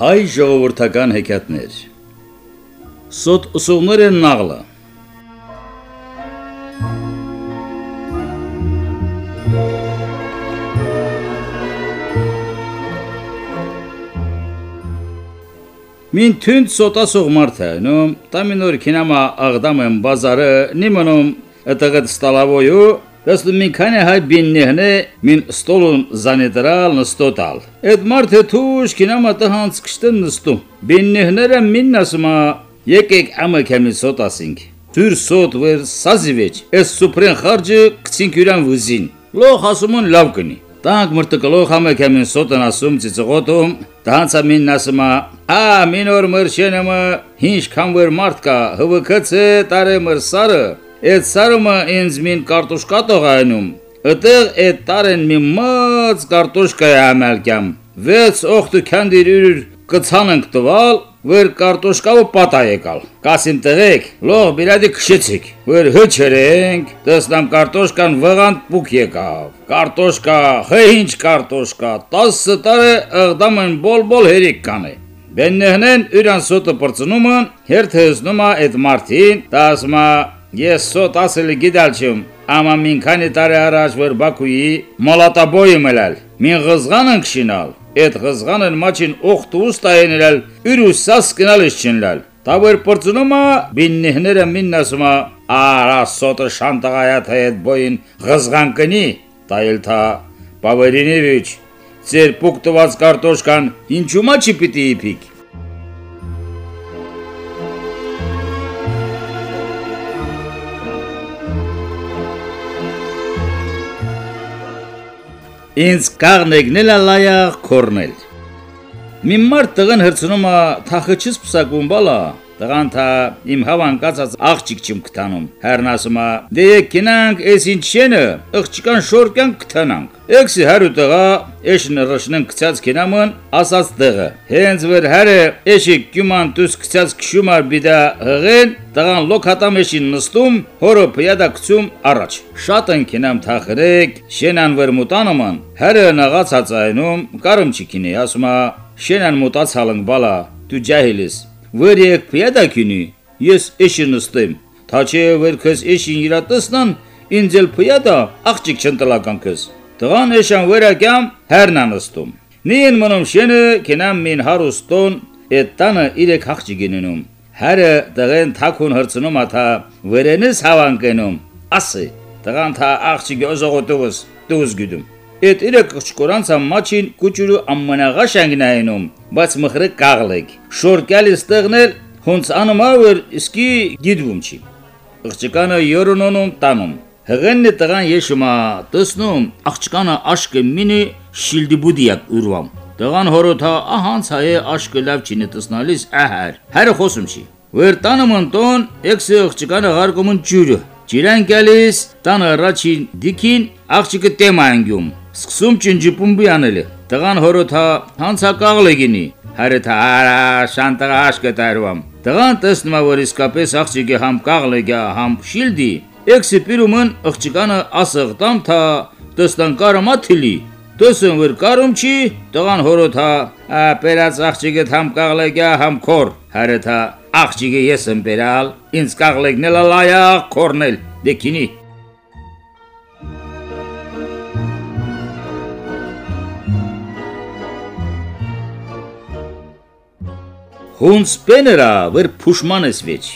Հայ ժողովրդական հեքիաթներ Սոտ ուսողներ են նաղլը Մին թունդ սոտասող մարդ է, նոմ տամինոր կինամա աղդամ եմ բազարը, նիմանում ըտղդ ստալավոյու Դասը մին քանե հայ բիննեհնե մին ստոլուն զանեդրալ նստոտալ։ Էդ մարդ է թուշ կինամա տհանց կշտն նստում։ Բիննեհները մին ասմա եկեք ամը քեմի սոտասինք։ Թուր սոտ վեր սազիվեջ։ Էս սուպրեն խարջը կցինք յուրան վզին։ Լոխ ասումն լավ կնի։ Տանք մրտկլող համը քեմին սոտն ասում ծիծղոտում։ Տհանցա մին ասմա Ա մին օր մրշենը հինչ քան վեր մարդ կա հվկցը տարե մրսարը Այդ սարումը ինձ մին կարտոշկա տողայնում։ Այդեղ այդ տարեն մի մած կարտոշկա է ամալկամ։ Վեց օխտու քանդիր ուրր կցանենք տվալ, վեր կարտոշկավը պատա եկալ։ Կասին տղեկ, լող բիրադի քշեցիք։ Վեր հչերենք, տեսնամ կարտոշկան վղանտ պուկ եկավ։ Կարտոշկա, հե ինչ կարտոշկա, 10 տարե ըղդամն բոլ-բոլ հերիք կանե։ Բեննեհնեն ուրան սոտը պրծնումը, հերթեզնումա այդ մարտին, տասմա Ես սոտ ասելի գիտալ չում, ամա մին քանի տարի առաջ որ Բաքուի մոլատաբոյը մելալ, մին ղզղանն քշինալ, այդ ղզղանն մաչին օխտ ուստայենել, ուրուս սաս կնալış չնլալ։ Տավեր պրծնումա բիննիհները միննասումա արա սոտը շանտաղայա թե այդ բոյին ղզղան կնի, տայել թա Պավերինևիչ, ձեր պուկտված կարտոշկան ինչու՞մա չի պիտի իփիկ։ Ինձ կաղնեգնել լայաղ կորնել։ Մի մարդ տղան հրցնում է թախычից պսակում բալա, տղան թա իմ հավանկացած աղջիկ չիմ կտանում։ Հերն ասում է. «Դե եկինանք, էս ինչ շենը, աղջիկան շորկյան կտանանք»։ Էքսի հարու տղա, էշն ռշնն կցած կինամն, ասած տղը։ Հենց վեր հարը էշի կյուման դուս կցած քշումար բիդա հղեն, տղան լոքատամեշին նստում, հորը փյադա կցում առաջ։ Շատ են կինամ թախրեք, շենան վեր մուտանոման, հարը նաղացած այնում, կարում չկինի, ասում է. «Շենան մուտացալն բալա, դու ջահիլես»։ Վեր եկ փյադա քինի, ես էշի նստեմ։ Թաչե վեր քս էշին իրա տեսնան, ինձ էլ փյադա աղջիկ չընտլական քս։ Տղան էշան վերակյամ հերնա նստում։ Նին մնում շենը կենամ մին հարուստոն այդ տանը իրեք աղջիկիննում։ Հերը տղեն թակուն հրցնում աթա վերենես հավանկենում։ Ասի տղան թա աղջիկի օզողոտուս դուս գյուդում։ Այդ իրը կչկորանցա մաչին կուճուրու ամենաղաշանգնայնում, բայց մխրը կաղլեք։ Շորկյալի ստեղնել հոնց անմավր իսկի գիդվում չի։ Աղջկանը յորոնոնում տանում։ Հղեննի տղան եշումա տեսնում աղջկանը աշկը մինի շիլդի բուդիակ ուրվամ։ Տղան հորոթա ահանց հայ աշկը լավ չինի տեսնալիս ահար։ Հերը խոսում չի։ Վեր տանը մոնտոն էքսի աղջկանը ղարկոմն ջուրը։ Ջիրան գալիս տանը առաջին դիքին աղջիկը տեմա Սկսում ճնջիպումբի անելը։ Տղան հորոթա հանցակաղլ է գինի։ Հարեթա արա շանտղա աշկը տարվամ։ Տղան տեսնում է որ իսկապես աղջիկը համ կաղլ է գա համ շիլդի։ Էքսի պիրումն աղջիկանը ասղտամ թա տեսնան կարամա թիլի։ Տեսն որ կարում չի, տղան հորոթա, ա պերած աղջիկը համ կաղլ է գա համ քոր։ Հարեթա աղջիկը ես եմ պերալ, ինձ կաղլեգնել լայա քորնել։ Դեքինի Հունց պեներա վեր փուշմանես վեճ։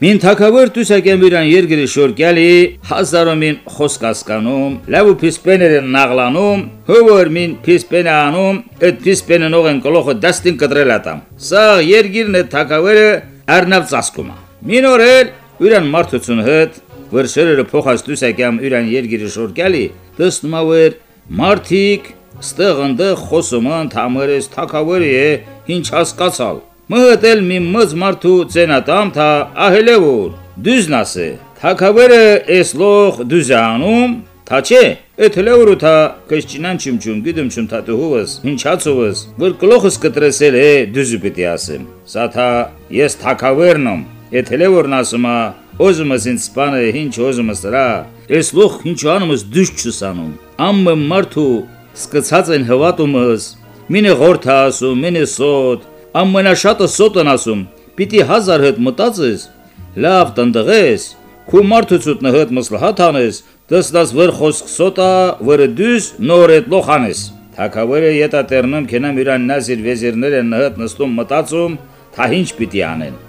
Մին թակավեր տուսակեմիրան երգրի շորկյալի հազարոմին խոսկասկանում, լավու պիսպեներն նաղլանում, հովոր մին պիսպենանում, այդ պիսպեննող են կլոխը դաստին կտրել ատամ։ Սա երգիրն է թակավերը արնավ ծասկումա։ Մին օրել ուրան մարդություն հըտ, վրշերերը փոխած տուսակյամ ուրան երգիրի շորկյալի, տեսնումավեր մարդիկ ստեղ ընդեղ խոսում ընդամերես թակավերի է ինչ հասկացալ։ Մհտել մի մծ մարդու ցենատամ թա ահելևոր դուզնասը թակավերը էսլող դուզանում Թա չէ, այդ հլեուրը թա կշչինան չիմչում, գիտեմ չում թատուհուվս, ինչացուվս, որ կլոխս կտրեսել է դուզու պիտի ասեմ։ Սա թա ես թակավերնում, այդ հլեուրն ասումա, օզումս ինձ սպանը, ինչ օզումս դրա, ես լոխ ինչ անումս դուզ չսանում։ Ամը մարդու սկցած են հվատումս, Մինը ղորթ ասում, մինը սոտ, ամենաշատը սոտն ասում։ Պիտի հազար հետ մտածես, լավ տնտղես, քու մարդուցուտ նհդ մսլահատ անես, դստաս վր խոսք սոտա, վրը դյուս նորետ լոխանես։ Թակավերը ետա տերնում կենամ իրան նազիր վեզիրներ են նհդ նստում մտածում, թա ինչ պիտի անեն։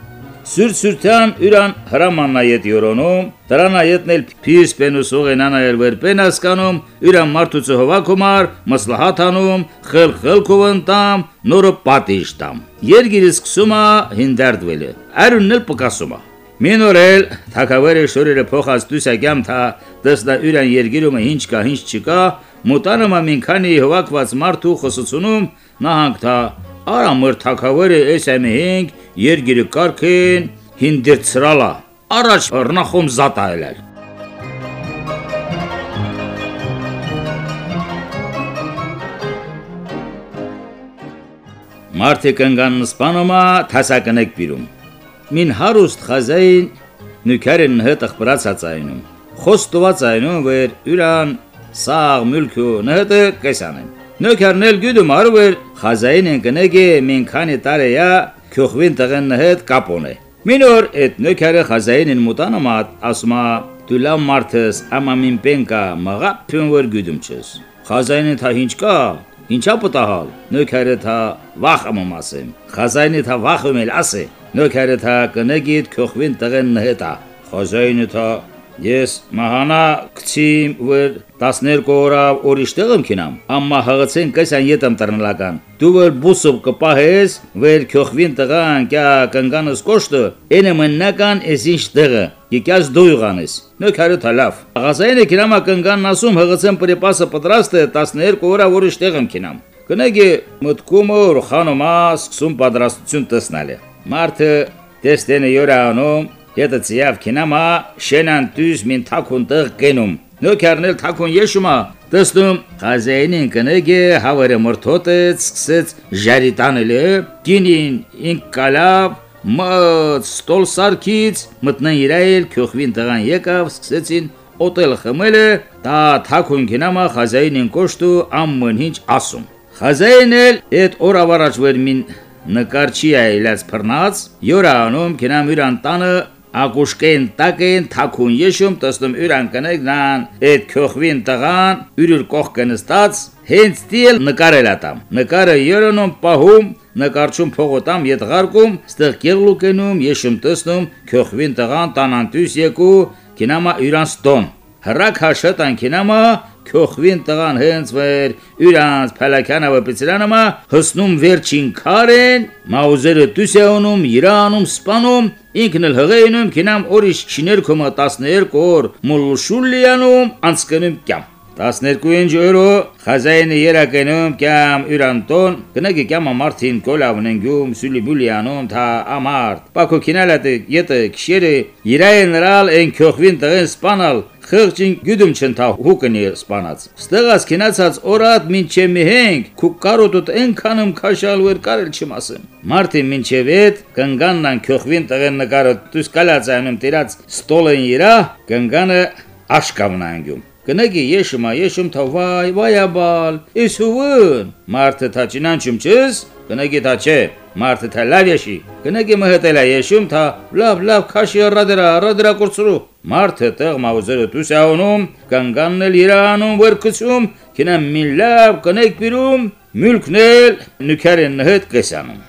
Սուրսուրթյան յուրան հրամաննայետ յորոնում, դրանայետնել փիս պենուսող ենանայել վերպեն ասկանում, յուրան մարդուցը հովակումար, մսլահաթանում, խլխլքովընտամ, նորը պատիշտամ։ Երգիրը սկսում է հինդարդվելը, արունն էլ պկասում է։ Մինորել թակավերը շորերը փոխած դուսակյամ թա դստա յուրան երգիրումը ինչ կա, ինչ չկա, մտանում ամին քանի հովակված մարդու խոսությունում նահանգ թա Արա մր թակավերը էս ամենք երգիրը կարկեն հինդերցրալա առաջ ռնախոմ զատայել Մարտի կնգան սպանոմա թասակնեք բիրում Մին հարուստ խազային նուքարեն հտղ բրացած այնում Խոստված այնում վեր յուրան սաղ մülkու նհտը կեսանեն Նոքարնել գյուդում արուր խազային են կնեգե մին քանի տարեյա քյոխվին տղեն հետ կապոն է։ Մինոր այդ նոքարը խազային են մուտանամատ ասմա դու լավ մարդս ամա մին պենկա մաղա փյունվր գյուդում չես։ Խազայինը թա ինչ կա Ինչա պտահալ նոքարը թա վախը մասեմ խազայինը թա վախում էլ ասե նոքարը թա կնեգիդ քյոխվին տղեն հետա խազայինը թա Ես մահանա քցիմ վեր 12 օրավ օրիշտեղ եմ քինամ, ամմա հղացեն կեսան ետեմ տրնլական։ Դու վեր բուսով կպահես, վեր քյոխվին տղան կյա կնգանս կոշտը, ենը մննական ես ինչ տեղը, եկյաս դու յուղանես։ Նոքարը թալավ։ Աղասայինը քինամա կնգանն ասում հղացեն պրեպասը պատրաստ է 12 օրավ օրիշտեղ եմ քինամ։ Կնեգի մտքումը ռխանոմա սկսում պատրաստություն տեսնել է։ Մարդը դեստենը յորանում Յետը ծիավ կինամա շենան դյուս մին թակուն տղ կենում։ Նոքերնել թակուն եշումա Տեսնում խազեինին կնեգե հավերը մրթոտեց, սկսեց ժարիտանելը, գինին ինք կալավ, մտ ստոլ սարքից, մտնեն իրայել, քյոխվին տղան եկավ, սկսեցին օտել խմելը, դա թակուն կինամա խազեինին կոշտու ամմն հինչ ասում։ Խազեին էլ այդ օր ավարաջ վեր մին նկարչի այլած փռնած, յորանում կինամ իրան տանը ակուշկեն տակեն թակուն եշում տեսնում յուրան կնեգնան այդ քոխվին տղան յուրուր կողքը նստած հենց դիել նկարել ատամ նկարը յորոնում պահում նկարչում փողոտամ յետղարկում ստեղ կեղլուկենում եշում տեսնում քոխվին տղան տանանտյուս եկու կինամա յուրան ստոն հրակ հաշտան կինամա քոխվին տղան հենց վեր յուրանց փալականավը պիցրանամա հսնում վերջին քարեն մաուզերը տուսեոնում իրանում սպանում ինքն էլ հղենում կինամ օրիշ չիներկոմա 12 օր մուլշուլիանում անցկնում կյամ 12 օրո խազայինը երակենում կամ յուրանտոն կնագի կամ մարտին կոլավնեն գում սուլի բուլիանում թա ամարտ պակո կինալատը յետը քշերը իրայեն նրալ են քոխվին տղեն սպանալ խղճին գյուդում չընթա հուկնի սպանած ստեղած քինացած օրատ մինչե միհենք քու կարոտոտ ենքանում քաշալ վեր կարել չմասեմ մարտի մինչև այդ կնգաննան քյոխվին տղեն նկարը դուս կալածանում տիրած ստոլեն իրա կնգանը աշկավնանգում Կնեգի եշմա եշում թա վայ վայաբալ իսուուն մարտը թաչինանչում չես կնեգի թա չէ մարտը թա լավ եշի կնեգի մհտելա եշում թա լավ լավ քաշի ռադրա ռադրա կուրցրու Մարդը տեղ մաուզերը դուս անում, կանգաննել իրանում վրկցում, կինա մին լավ կնեք բիրում, մülkնել նուքերեն հետ կեսանում։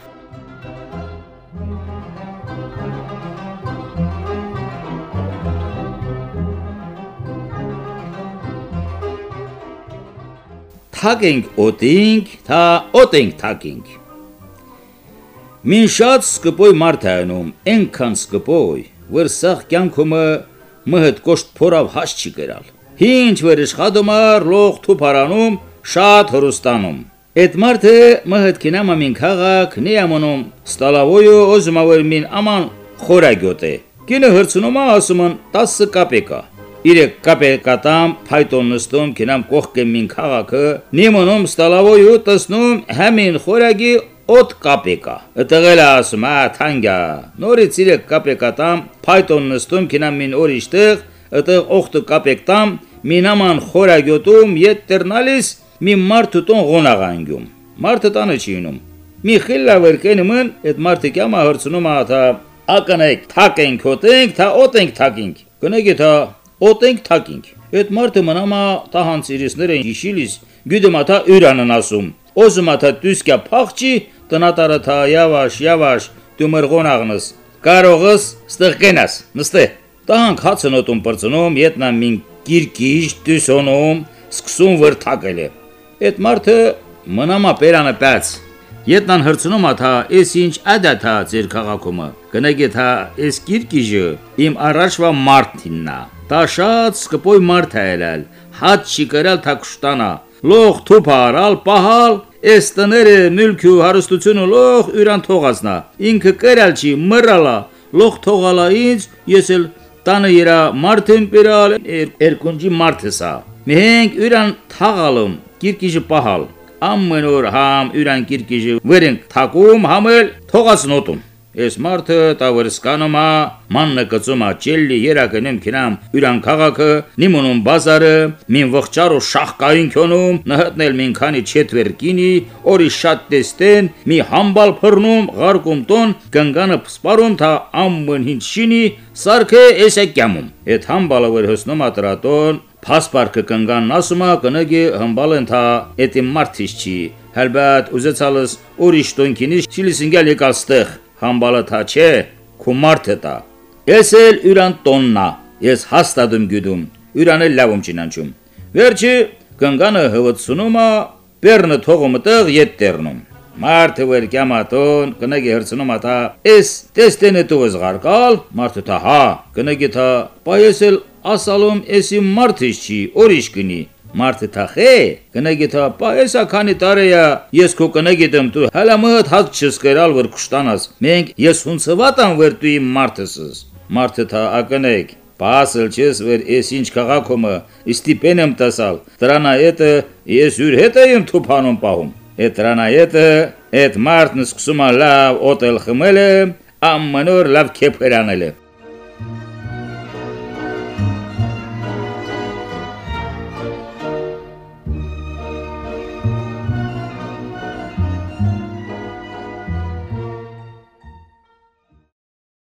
Թագենք օտինք, թա օտենք թագենք։ Մին շատ սկպոյ մարդ անում, ենքան սկպոյ, որ սաղ կյանքումը մհդ կոշտ փորավ հաս չի գրալ։ Ինչ վեր իշխադոմար լող թուփարանում շատ հրուստանում։ Այդ մարդը մհդ կինամա մին քաղաք նիամոնում ստալավոյո օզմավեր մին աման խորագյոտ է։ Կինը հրցնում ասում են 10 կապեկա։ Իրեք կապեկատամ փայտոն նստում կինամ կողքը մին քաղաքը նիմոնում ստալավոյո տեսնում համին խորագի օտ կապեկա։ Ըտղել ասում, ա թանգա։ Նորից իրը կապեկատամ, փայտոն նստում կինամ մին օրիշտեղ, ըտեղ օխտը կապեկտամ, մինաման խորագյոտում ետ տրնալիս մի մարդուտոն ղոնաղանգում։ Մարդը տանը չի ինում։ Մի խիլլա վերկենումն այդ մարդը կյամա հրցնում աթա ականեք թակենք հոտենք թա օտենք թակենք կնեգի թա օտենք թակենք այդ մարդը մնամա տա հանցիրիսները իշիլիս գյուդմաթա ուրանն ասում օզմաթա դուսկա փախչի տնատարը թա yavaş yavaş դու մրգոնաղնս կարողս ստեղ կենաս նստե տանք հացնոտում բրծնում ետնա մին գիրկիջ դուսոնում սկսում վրթակել է այդ մարդը մնամա պերանը պած Ետնան հրցնում աթա, «Էս ինչ ադաթա ձեր քաղաքումը»։ Կնագե թա, «Էս կիրկիժը իմ առաջվա մարտիննա»։ Դա շատ սկպոյ մարդ է ելալ, հատ չի կրալ թակշտանա։ Լող թուփարալ, պահալ, էս տները մülkü հարստությունը լող յուրան թողածնա։ Ինքը կրալ չի, մռալա, լող թողալա ինձ, ես էլ տանը երա մարդին պերալ, երկունջի մարդեսա։ Մենք յուրան թաղալում, կիրկիժը պահալ ամեն օր համ յուրան կիրկիժի վրենք թակում համել թողածնոտում Ես մարդը տավրսկանոմա մաննը կծումա ճելլի երակնեմ քինամ յուրան քաղաքը նիմոնում բազարը մին ողջարո շախկային քոնում նհտնել մին քանի չետվերկինի օրի շատ տեստեն մի համբալ փռնում ղարկում տոն կնգանը սպարում թա ամեն հին շինի սարքե էսեկյամում այդ համբալը վեր հսնում ատրատոն Փասպարկը կնգան ասումա կնգի հմբալեն թա էտի մարտիշ չի հəlbət ուզեցալս ուրիշ տոնքինից չիլիսինգել եկալստեղ համբալը թա չէ քու մարդը տա ես էլ յուրան տոննա ես հաստատում գյուդում յուրան էլ լավում չինանչում վերջի կնգանը հվծունումա բեռնը թողումը տեղ ետ տերնում Մարդը վեր կյամատոն, կնագի հրցնում ատա, ես տեստենը տուվыз գարկալ, մարդը թա հա, կնագի թա, պայես էլ ասալում էսի մարդիշ չի, օրիշ կնի։ Մարդը թախե, կնագի թա, պայեսա քանի տարեյա, ես քո կնագիտեմ դու, հələ մհդ հատ չս կերալ վր կշտանաս։ Մենք ես հունցվատան վեր դու իմ մարդսս։ Մարդը թա ակնեք, Պասել չես վեր ես ինչ քաղաքոմը, ստիպեն եմ տասալ, դրանա հետը ես յուր հետ եմ թուփանում պահում։ Այդ դրանա հետը, այդ մարդն սկսում է լավ օտել խմելը, ամենուր լավ քեփ հրանելը։